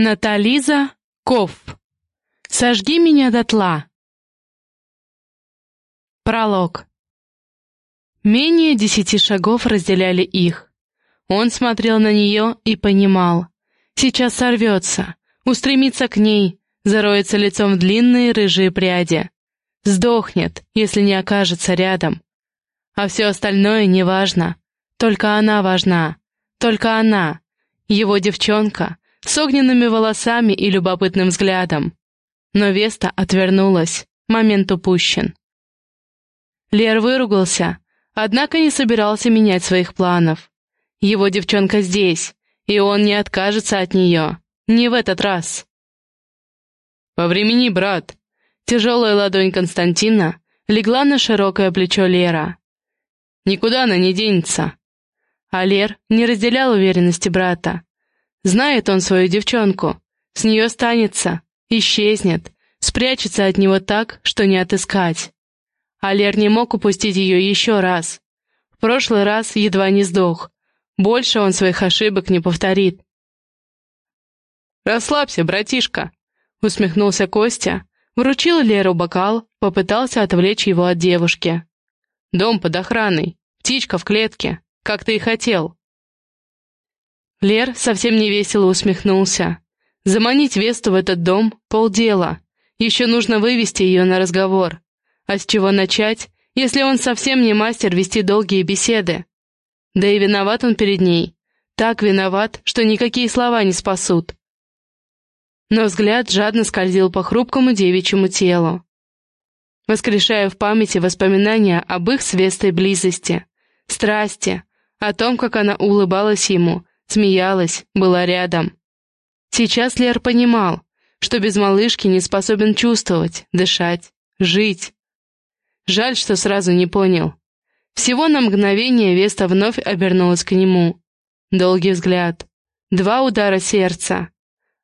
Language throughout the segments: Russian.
Натализа Ков. Сожги меня дотла. Пролог. Менее десяти шагов разделяли их. Он смотрел на нее и понимал. Сейчас сорвется, устремится к ней, зароется лицом в длинные рыжие пряди. Сдохнет, если не окажется рядом. А все остальное неважно. Только она важна. Только она. Его девчонка — с огненными волосами и любопытным взглядом. Но Веста отвернулась, момент упущен. Лер выругался, однако не собирался менять своих планов. Его девчонка здесь, и он не откажется от нее. Не в этот раз. «Повремени, брат!» Тяжелая ладонь Константина легла на широкое плечо Лера. «Никуда она не денется!» А Лер не разделял уверенности брата. Знает он свою девчонку. С нее останется, исчезнет, спрячется от него так, что не отыскать. А Лер не мог упустить ее еще раз. В прошлый раз едва не сдох. Больше он своих ошибок не повторит. «Расслабься, братишка», — усмехнулся Костя, вручил Леру бокал, попытался отвлечь его от девушки. «Дом под охраной, птичка в клетке, как ты и хотел. Лер совсем невесело усмехнулся. Заманить Весту в этот дом — полдела. Еще нужно вывести ее на разговор. А с чего начать, если он совсем не мастер вести долгие беседы? Да и виноват он перед ней. Так виноват, что никакие слова не спасут. Но взгляд жадно скользил по хрупкому девичьему телу, воскрешая в памяти воспоминания об их с Вестой близости, страсти, о том, как она улыбалась ему, смеялась, была рядом. Сейчас Лер понимал, что без малышки не способен чувствовать, дышать, жить. Жаль, что сразу не понял. Всего на мгновение Веста вновь обернулась к нему. Долгий взгляд. Два удара сердца.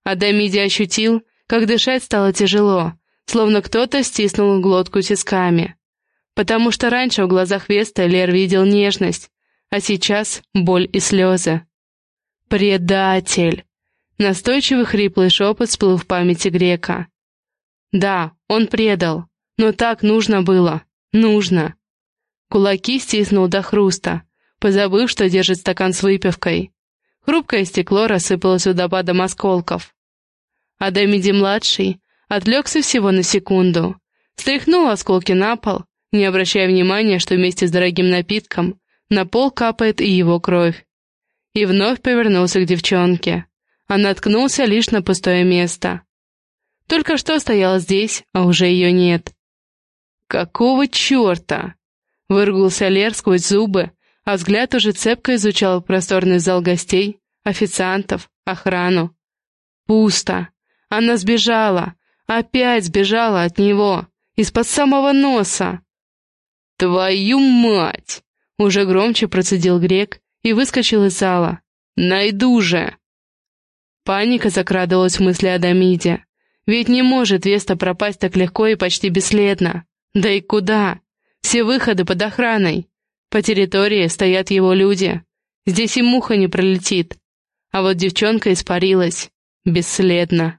Адамиди ощутил, как дышать стало тяжело, словно кто-то стиснул глотку тисками. Потому что раньше в глазах Веста Лер видел нежность, а сейчас боль и слезы. «Предатель!» Настойчивый хриплый шепот всплыл в памяти грека. «Да, он предал, но так нужно было. Нужно!» Кулаки стиснул до хруста, позабыв, что держит стакан с выпивкой. Хрупкое стекло рассыпалось водопадом осколков. Адамиди-младший отвлекся всего на секунду, стряхнул осколки на пол, не обращая внимания, что вместе с дорогим напитком на пол капает и его кровь и вновь повернулся к девчонке, а наткнулся лишь на пустое место. Только что стоял здесь, а уже ее нет. «Какого черта?» — выругался Лер сквозь зубы, а взгляд уже цепко изучал просторный зал гостей, официантов, охрану. Пусто. Она сбежала. Опять сбежала от него. Из-под самого носа. «Твою мать!» — уже громче процедил Грек и выскочил из зала. «Найду же!» Паника закрадывалась в мысли о Дамиде. Ведь не может Веста пропасть так легко и почти бесследно. Да и куда? Все выходы под охраной. По территории стоят его люди. Здесь и муха не пролетит. А вот девчонка испарилась. Бесследно.